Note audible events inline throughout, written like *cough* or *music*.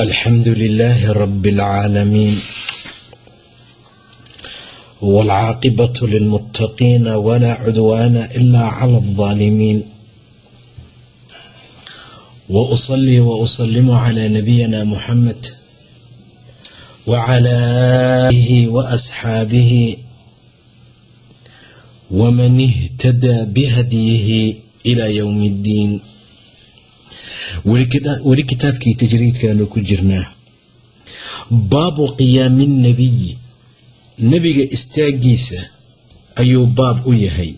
الحمد لله رب العالمين والعاقبة للمتقين ولا عدوان إلا على الظالمين وأصلي وأسلم على نبينا محمد وعلى آله وأصحابه ومن اهتدى بهديه إلى يوم الدين weli kitaabkii tajriidkaanu ku jirnaa. Baabu qiyaami nnabiyi nebiga istaagiisa ayuu baab u yahay.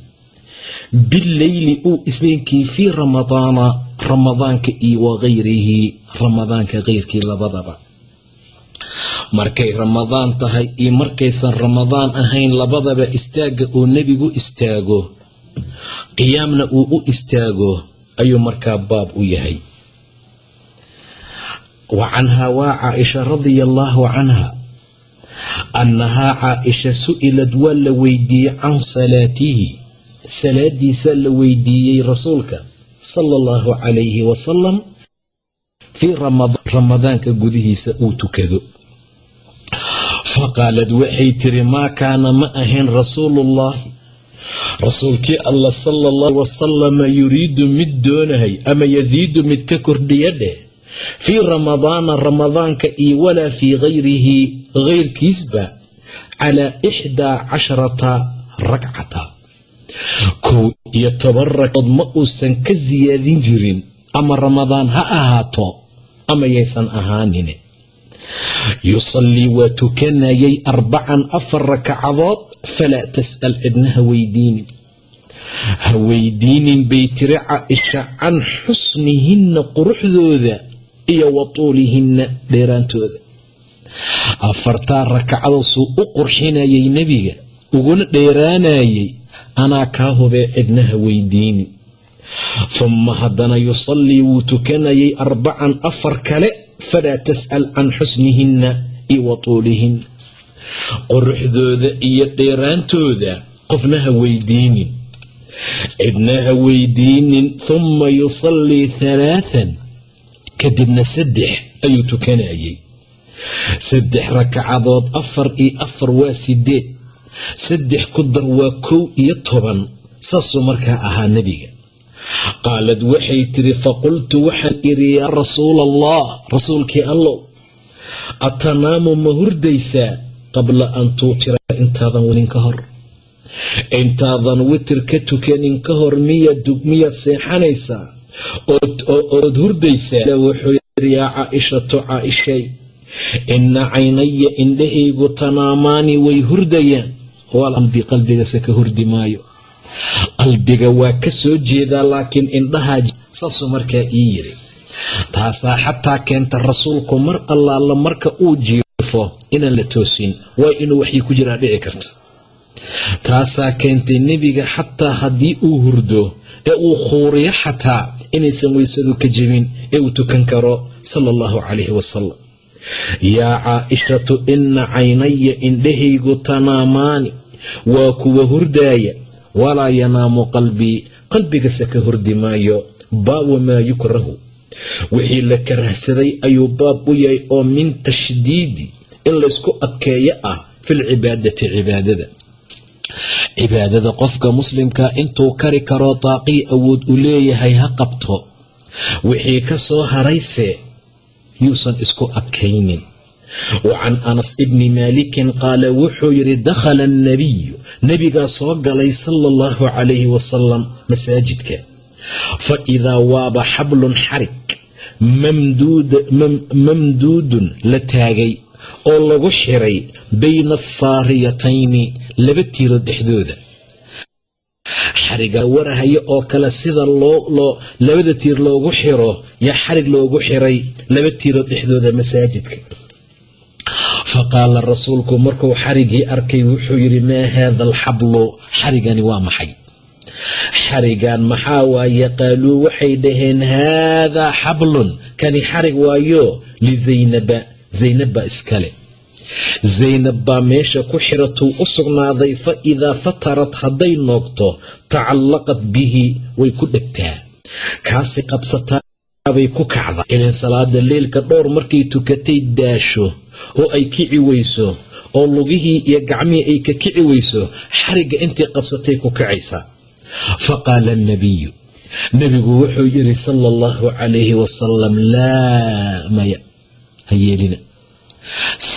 Bileyli uu isbeenkii fii ramadaana ramadaanka iyo wakayrihi ramadaanka keyrkii labadaba. Markay ramadaan tahay iyo markaysan ramadaan ahayn labadaba istaagga uu nebigu istaago qiyaamna uu u istaago ayuu markaa baab u yahay waa caaisha radia allaahu canha annahaa caaisha su'ilad waa la weydiiyey can salaatihi. Salaadiisa la weydiiyey rasuulka sala allahu calayhi wasalam fii ramadaanka gudihiisa uu tukado. Faqaalad waxay tiri maa kaana ma ahayn rasuuluullaahi rasuulkii allah sala allahu wasalama yuriidu mid doonahay ama yasiidu mid ka kordhiya dheh fii ramadaana ramadaanka iyo walaa fii kayrihi keyrkiisba calaa ixdaa casharata ragcata kow iyo toban ragcood ma uusan ka siyaadin jirin ama ramadaan ha ahaato ama yaysan ahaanine yusallii waa tukanayay arbacan afar rakacadood falaa tas'al cidna ha weydiinin ha weydiinin bay tiri caaisha can xusnihinna quruxdooda iyo wa dheeraantooda. Afartaa rakacadoosuu u qurxinayay nebiga uguna dheeraanayay anaa kaa hubee cidna ha weydiinin. Humma haddana yusallii wuu tukanayay arbacan afar kale falaa tas'al can xusnihinna iyo wa tuulihinna quruxdooda iyo dheeraantooda qofna ha weydiinin. Cidna ha weydiinin humma yusallii halaathan kadibna saddex ayuu tukanayay saddex rakacadood afar iyo afar waa sideed saddex ku dar waa kow iyo toban. Saasuu markaa ahaa nebiga. Qaalad waxay tiri faqultu waxaan idhi yaa rasuula allah rasuulkii allow atanaamu ma hurdaysaa qabla an tuutira intaadan welin ka hor? Intaadan witir ka tukanin ka hor miyaad seexanaysaa ood hurdaysaa wuxuu yidhi yaa caaishatu caaishay inna caynaya indhahaygu tanaamaani way hurdayaan. Qalbi qalbigase ka hurdi maayo. Qalbiga waa ka soo jeedaa laakiin indhahaa saasuu markaa ii yiri taasaa xataa keenta rasuulku mar allaala marka uu jiifo inaan la toosin waa inuu waxii ku jiraa dhici karta. Taasaa keentay nebiga xataa haddii uu hurdo ee uu khuuriyo xataa inaysan weysadu ka jebin ee uu tukan karo sala allahu calayhi wasalam yaa caaishatu inna caynaya indhahaygu tanaamaani waa kuwa hurdaaya. Walaa yanaamu qalbii qalbigase ka hurdi maayo baabu maa yukrahu. Wixii la karahsaday ayuu baab u yahay oo min tashdiidi in laysku adkeeyo ah filcibaadati cibaadada cibaadada qofka muslimka intuu kari karo daaqii awood u leeyahay ha qabto wixii ka soo harayse yuusan isku adkaynin. Wa can anas ibni maalikin qaala wuxuu yidhi dakhala annabiyu nebigaa soo galay sala allahu calayhi wasalam masaajidka. Fa idaa waaba xablun xarig mamduudun la taagay oo lagu xiray bayna asaariyatayni laba tiiro dhexdooda. Xariga warahaya oo kale sida labada tiir loogu xiro yaa xarig loogu xiray laba tiiroo dhexdooda masaajidka. Fa qaala rasuulku markuu xarigii arkay wuxuu yidhi maa haada alxablu xarigani waa maxay? Xarigan maxaa waaye? Qaaluu waxay dhaheen haadaa xablun kani xarig waayo lizaynaba zaynab baa iskale zaynab baa meesha ku xiratuu u sugnaaday fa idaa fatarad hadday noogto tacallaqat bihi way ku dhegtaa. Kaasi qabsataabay ku kacda ilan salaada leylka dhowr markay tukatay daasho oo ay kici weyso oo lugihii iyo gacmihii ay ka kici weyso xarigga intay qabsatay ku kacaysa. Fa qaala annabiyu nebigu wuxuu yidhi sala allahu calayhi wasalam laa maya ha yeelina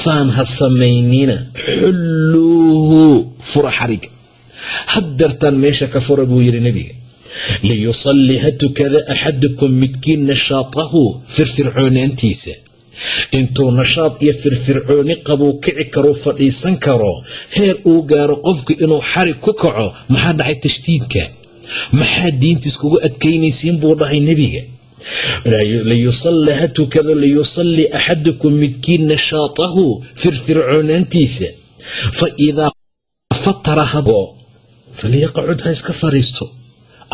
saan ha samaynina xulluuhu fura xariga haddartaan meesha ka fura buu yidhi nebiga. Liyusalli ha tukada axadukum midkiin nashaatahu firfircoonaantiisa. Intuu nashaad iyo firfircooni qabuu kici karuu fadhiisan karo heer uu gaaro qofku inuu xarig ku kaco maxaa dhacay tashdiidka? Maxaa diintiis kugu adkaynaysiin buu dhahay nebiga ha tukado liyusalli axadukum midkiin nashaatahu firfircoonaantiisa fa idaa fatara falyaqacud ha iska fariisto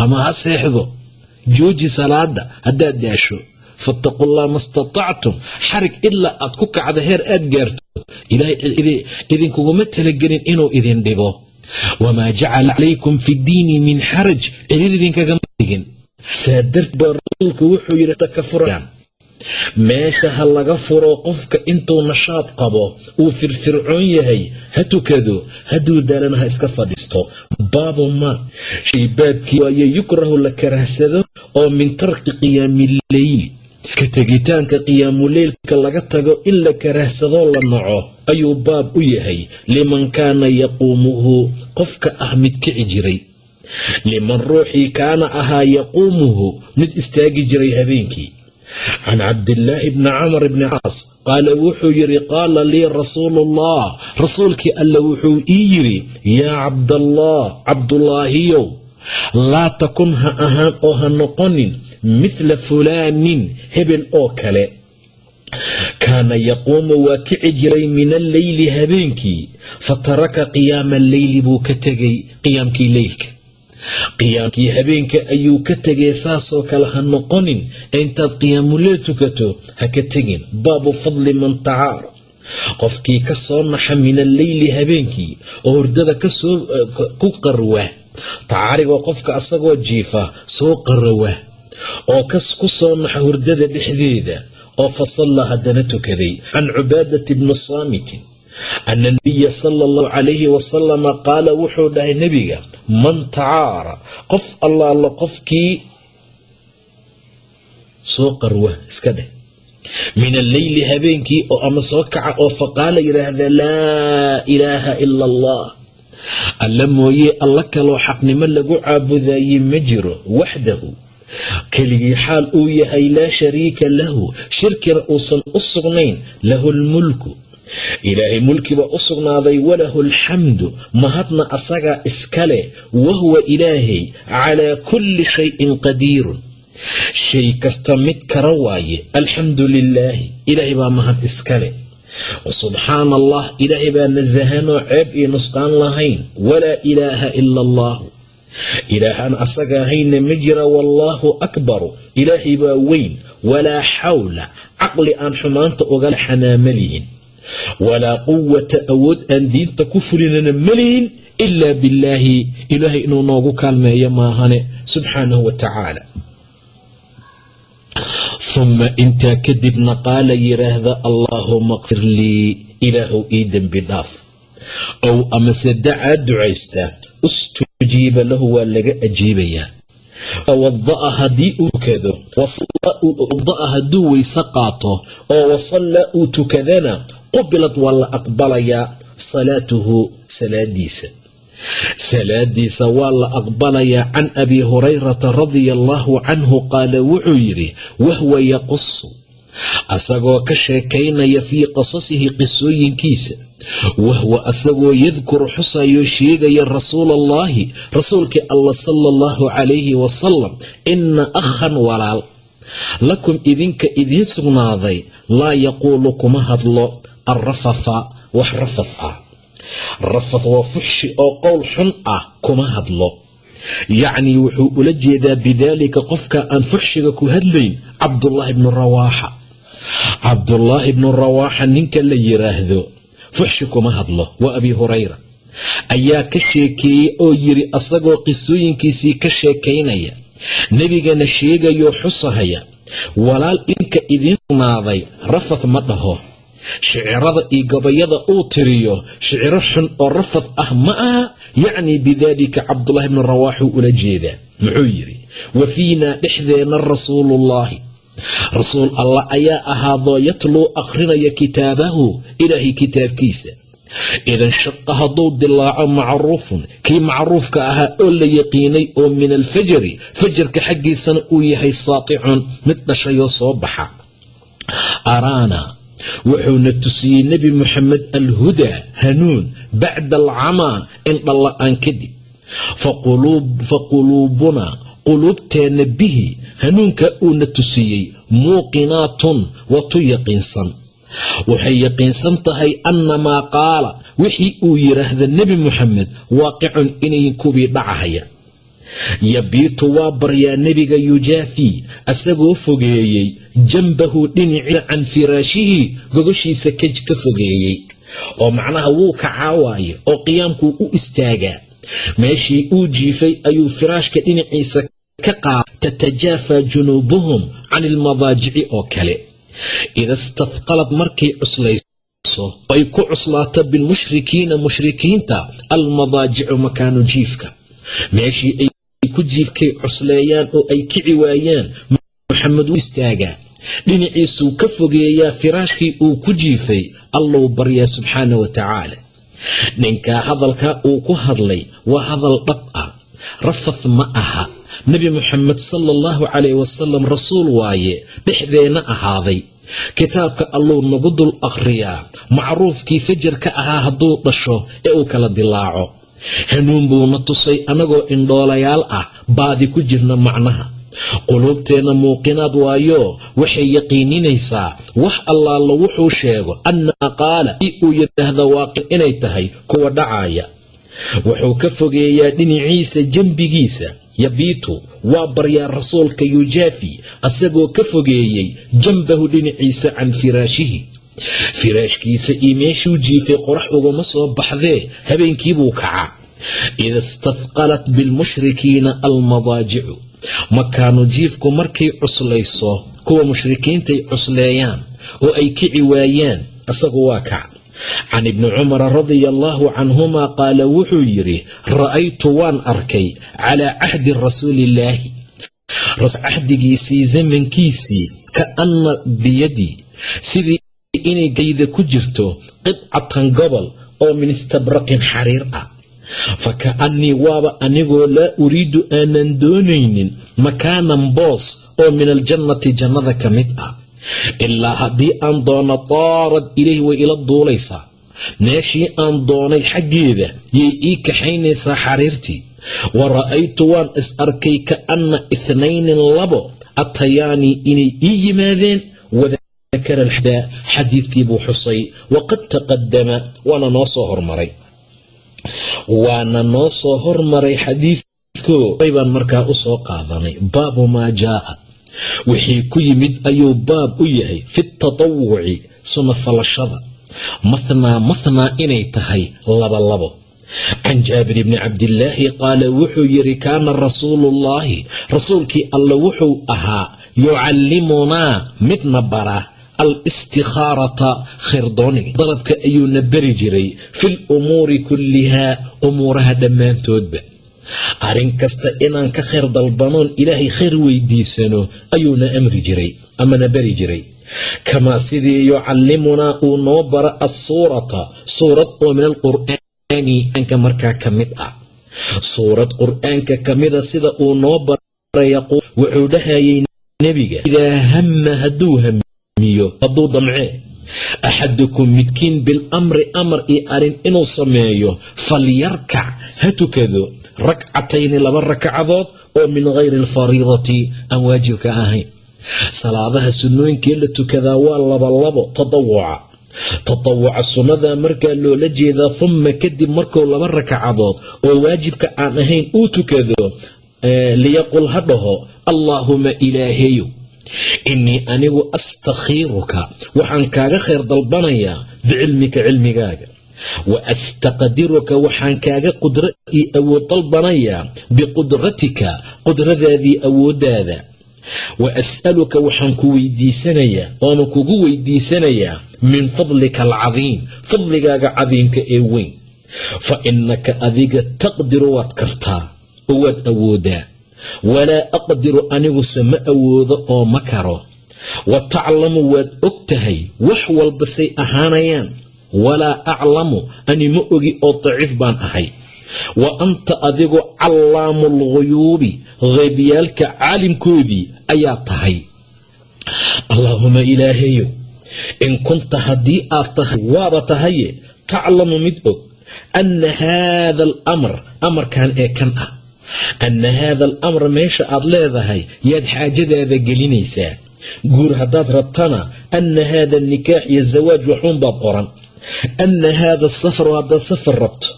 ama ha seexdo jooji salaada haddaad daasho fattaqu llah ma statactum xarig ilaa aad ku kacda heer aad gaarto ilaahay idinkuguma talagelin inuu idin dhibo wamaa jacala calaykum fi ddiini min xaraj celil idinkagama dhigin saa darteed baa rasuulku wuxuu yidhi takafuraan meesha ha laga furo qofka intuu nashaad qabo uu firfircoon yahay ha tukado hadduu daalana ha iska fadhiisto. Baabu ma. Shay baabkii waaye yukrahu la karahsado oo min tarki qiyaamileyli ka tegitaanka qiyaamuleylka laga tago in la karahsadoo la naco ayuu baab u yahay. Liman kaana yaquumuhu qofka ah mid kici jiray liman ruuxii kaana ahaa yaquumuhu mid istaagi jiray habeenkii can cabdillaahi bni camar bni caas qaala wuxuu yidhi qaala lii rasuulu ullah rasuulkii alle wuxuu ii yidhi yaa cabdallah cabdulaahiyow laa takun ha ahaan oo ha noqonin mithla fulaanin hebel oo kale kaana yaquumu waa kici jiray min alleyli habeenkii fa taraka qiyaama alleyli buu ka tegay qiyaamkii leylka qiyaamkii habeenka ayuu ka tegay saasoo kale ha noqonin intaad qiyaamuleel tukato ha ka tegin. Baabu fadli man tacaar. Qofkii ka soo naxa min alleyli habeenkii oo hurdada ka soo ku qarwa. Tacaarigoo qofka asagoo jiifa soo qarawa oo ku soo naxa hurdada dhexdeeda oo fa salla haddana tukaday. Can cubaadati bni saamitin. Ana nabiya sala allahu calayhi wasalama qaala wuxuu dhahay nebiga man tacaara qof allaala qofkii soo qarwa iska dheh. Min alleyli habeenkii oo ama soo kaca oo faqaala yidhaahda laa ilaaha ila allah alla mooye alla kaloo xaqnimo lagu caabudaayey ma jiro waxdahu. Keligii xaal uu yahay laa shariika lahu. Shirkina uusan u sugnayn lahu lmulku ilaahay mulkibaa u sugnaaday walahu alxamdu mahadna asagaa iskale wahuwa ilaahay calaa kulli shayin qadiirun. Shay kasta mid kara waaye alxamdu lilaahi ilaahay baa mahad iskale. Subxaana allah ilaahay baa nasahanoo ceeb iyo nusqaan lahayn. Walaa ilaaha ila allahu ilaahaan asaga ahayna ma jira wallaahu akbaru. Ilaahay baa weyn. Walaa xawla caqli aan xumaanta ugala xanaamalihin walaa quwata awood aan diinta ku fulinana malihin ilaa billaahi ilaahay inuu noogu kaalmeeyo maahane subxaanahu wa tacaala. Humma intaa kadibna qaala yidhaahda allaahuma qfir lii ilaahow ii dembi dhaaf. Ow amase dacaa ducaysta ustujiiba lahu waa laga ajiibayaa. Fawada'a haddii uu tukado wada'a hadduu weyse qaato oo wasallaa uu tukadana qubilad waa la aqbalayaa salaatuhu salaadiisa. Salaadiisa waa la aqbalayaa can abi hurayrata radia allaahu canhu qaala wuxuu yidhi wahwa yaqusu asagoo ka sheekaynaya fii qasasihi qisooyinkiisa wahwa asagoo yadkuru xusayoo sheegaya rasuula allaahi rasuulkii allah sala allahu calayhi wasalam inna akhan walaal. Lakum idinka idiin sugnaaday laa yaquulu kuma hadlo alrafatha wax rafath ah rafath waa fuxshi oo qowl xun ah kuma hadlo yacnii wuxuu ula jeedaa bidaalika qofka aan fuxshiga ku hadlayn cabdullaahi bnu rawaaxa cabdullaahi bnu rawaaxa ninka la yiraahdo fuxshi kuma hadlo waa abi hurayra ayaa ka sheekeeyey oo yiri asagoo qisooyinkiisii ka sheekaynaya nebigana sheegayoo xusahaya walaal idinka idiin sugnaaday rafath ma dhaho shicirada iyo gabayada uu tiriyo shiciro xun oo rafath ah ma aha yacnii bidaalika cabdullaahi bnu rawaaxuu ula jeedaa. Muxuu yidhi wa fiinaa dhexdeenna rasuuluullaahi rasuul allah ayaa ahaadoo yatluu akhrinaya kitaabahu ilaahay kitaabkiisa. Idan shaqa hadduu dilaaco macruufun kii macruufka ahaa oo la yaqiinay oo min alfajari fajarka xaggiisana uu yahay saaticun mid dhashayoo soo baxa. Araana wuxuuna tusiyey nebi moxamed alhudaa hanuun bacda alcamaa indhala-aan kadib. Fa quluubunaa quluubteenna bihi hanuunka uuna tusiyey muuqinaatun waa tu yaqiinsan. Waxay yaqiinsan tahay annamaa qaala wixii uu yidhaahda nebi moxamed waaqicun inayn kuwii dhacahaya yabiitu waa baryaa nebiga yujaafii asagoo fogeeyey. Jambahu dhiniciisa can firaashihi gogoshiisa ka fogeeyey. Oo macnaha wuu kacaawaayo oo qiyaamkuu u istaagaa. Meeshii uu jiifay ayuu firaashka dhinaciisa ka qaada tatajaafaa junuubuhum can ilmadaajici oo kale. Ida istadqalad markay cuslayso ay ku cuslaato bilmushrikiina mushrikiinta almadaajicu makaanu jiifka. Meeshii ay ku jiifkay cusleeyaan oo ay kici waayaan. Maxamed wuu istaagaa. Dhinaciisuu ka fogeeyaa firaashkii uu ku jiifay. Allou baryaa subxaana wa tacaala. Ninkaa hadalkaa uu ku hadlay waa hadal dhab ah. Rafath ma aha. Nebi moxamed sala allahu calayh wasalam rasuul waaye dhexdeenna ahaaday. Kitaabka alluu nagu dul akhriyaa. Macruufkii fajarka ahaa hadduu dhasho ee uu kala dilaaco hanuun buuna tusay annagoo indhoolayaal ah baadi ku jirna macnaha. Quluubteenna muuqinaad waayo waxay yaqiininaysaa wax allaala wuxuu sheego annaa qaala i uu yidhaahda waaqin inay tahay kuwa dhacaaya. Wuxuu ka fogeeyaa dhinaciisa dembigiisa yabiitu waa baryaa rasuulka yujaafi asagoo ka fogeeyey jambahu dhinaciisa can firaashihi firaashkiisa iyo meeshuu jiifay qorax ugama soo baxdee habeenkiibuu kacaa. Ida istadqalat bilmushrikiina almadaajicu. Makaanu jiifku markay cuslayso kuwa mushrikiintay cusleeyaan oo ay kici waayaan isagu waa kac. Can ibni cumara radia allaahu canhumaa qaala wuxuu yidhi ra'aytu waan arkay calaa cahdi rasuuliillaahi cahdigiisii zamankiisii ka anna biyadii sidii inay gayda ku jirto qidcatan gobol oo min istabraqin xariir ah. Fa ka'annii waaba anigoo laa uriidu aanan doonaynin makaanan boos oo min aljannati jannada ka mid ah. Ilaa haddii aan doono taarad ilayh way ila duulaysaa. Meeshii aan doonay xaggeeda yay ii kaxaynaysaa xariirtii. Wa ra'aytu waan is arkay ka'anna ithnaynin labo atayaanii inay ii yimaadeen wadakara alxdaa xadiidkii buu xusay waqad taqadama waana noo soo hormaray waana noo soo hormaray xadiidko baan markaa u soo qaadanay baabu maa jaaa wixii ku yimid ayuu baab u yahay fi tatawuci sunafalashada mathnaa mathnaa inay tahay labalabo can jaabir bni cabdillaahi qaala wuxuu yidhi kaana rasuuluullaahi rasuulkii alle wuxuu ahaa yucallimunaa midna bara al-istikhaarata khirdooniga dalabka ayuuna beri jiray fil umuuri kullihaa umuuraha dhammaantoodba. Arrin kasta inaan ka khayr dalbanoon ilaahay khayr weydiisano ayuuna amri jiray amana beri jiray. Kamaa sidii yucallimunaa uu noo bara assuurata suurad oo min alqur'aani aanka markaa ka mid ah. Suurad qur'aanka ka mida sida uu noo bara wuxuu dhahayay nebiga idaa hamma hadduu hamiyo hadduu damcee axadukum midkiin bilamri amar iyo arrin inuu sameeyo falyarkac ha tukado rakcatayni laba rakacadood oo min hayri alfariidati aan waajibka ahayn. Salaadaha sunnooyinkee la tukadaa waa labalabo tadawuca. Tatawuca sunnada markaa loola jeedaa humma kadib markuu laba rakacadood oo waajibka aan ahayn uu tukado liyaqul ha dhaho allaahuma ilaahayow innii anigu astakhiiruka waxaan kaaga khayr dalbanayaa bicilmika cilmigaaga. Wa astaqdiruka waxaan kaaga qudro iyo awood dalbanayaa biqudratika qudradaadii awooddaada wa as'aluka waxaan ku weydiisanayaa waana kugu weydiisanayaa min fadlika alcadiim fadligaaga cadiimka ee weyn. Fa innaka adiga taqdiru waad kartaa oo waad awoodaa walaa aqdiru aniguse ma awoodo oo ma karo. Wa taclamu waad og tahay wax walba say ahaanayaan. Walaa aclamu ani ma ogi oo daciif baan ahay. Wa anta adigu callaamu lghuyuubi qeybyaalka caalimkoodii ayaa tahay. Allaahuma ilaahayo in kunta haddii aad tahay waaba tahaye taclamu mid og anna haada alamr amarkan ee kan ah anna haada alamra meesha aad leedahay yaad xaajadaada gelinaysaa guur haddaad rabtana anna haada nikaax iyo zawaaj waxuun baad oran anna haada safaru haddaad safar rabto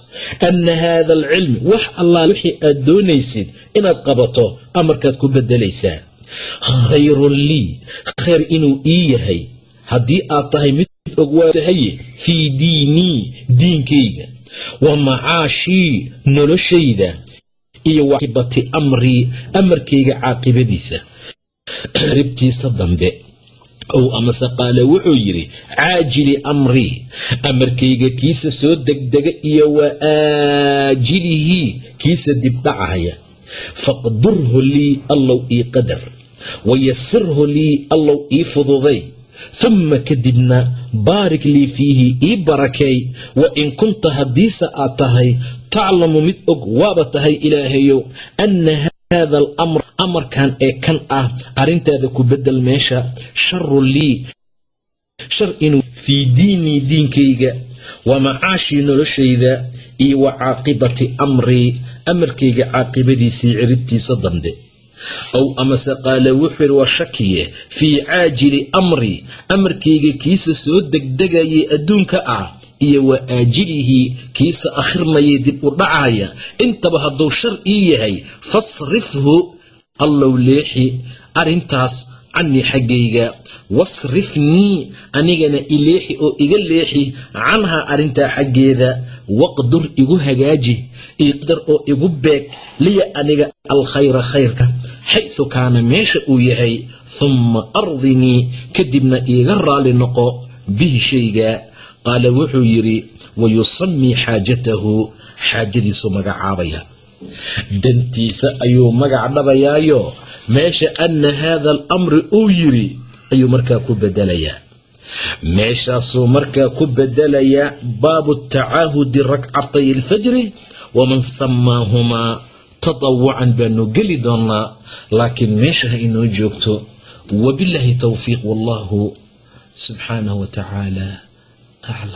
anna haada alcilmi wax allaa wixii aad doonaysid inaad qabato amarkaad ku bedelaysaa khayrun lii khayr inuu ii yahay haddii aad tahay mid og waa tahaye fii diinii diinkayga wa macaashii noloshayda iyo waakibati amrii amarkayga caaqibadiisa. *clears throat* Ribtiisa dambe ow amase qaale wuxuu yidhi caajili amrii amarkayga kiisa soo degdega iyo wa aajilihii kiisa dibdhacaya faqdurhu lii allow ii qadar wayasirhu lii allow ii fududay humma kadibna baarik lii fiihi ii barakeey wa in kunta haddiise aad tahay taclamu mid og waaba tahay ilaahayow anna haada alamr amarkan ee kan ah arrintaada ku bedel meesha sharu lii shar inuu fii diinii diinkayga wa macaashii noloshayda iyo wa caaqibati amrii amarkayga caaqibadiisii ciribtiisa dambe. Ow amase qaale wuxuu yidhi waa shakiye fii caajili amrii amarkayga kiisa soo degdegayay adduunka ah iyo wa aajilihii kiisa akhirmayay dib u dhacaya. Intaba hadduu shar ii yahay fasrifhu allow leexi arrintaas canii xaggayga. Wasrifnii anigana ileexi oo iga leexi canhaa arrintaa xaggeeda. Waqdur igu hagaaji iqdar oo igu beeg liya aniga alkhayra khayrka. Xaysu kaana meesha uu yahay humma ardinii kadibna iiga raali noqo bihi shayga qaala wuxuu yidhi wayusamii xaajatahu xaajadiisu magacaabaya. Dantiisa ayuu magac dhabayaayo. Meesha anna haada alamri uu yidhi ayuu markaa ku bedelayaa. Meeshaasuu markaa ku bedelayaa baabu tacaahudi rakcatay alfajri waman samaahumaa tatawucan baanu geli doonaa laakiin meesha ha inoo joogto wabilaahi towfiiq wallahu subxaanahu wa aclam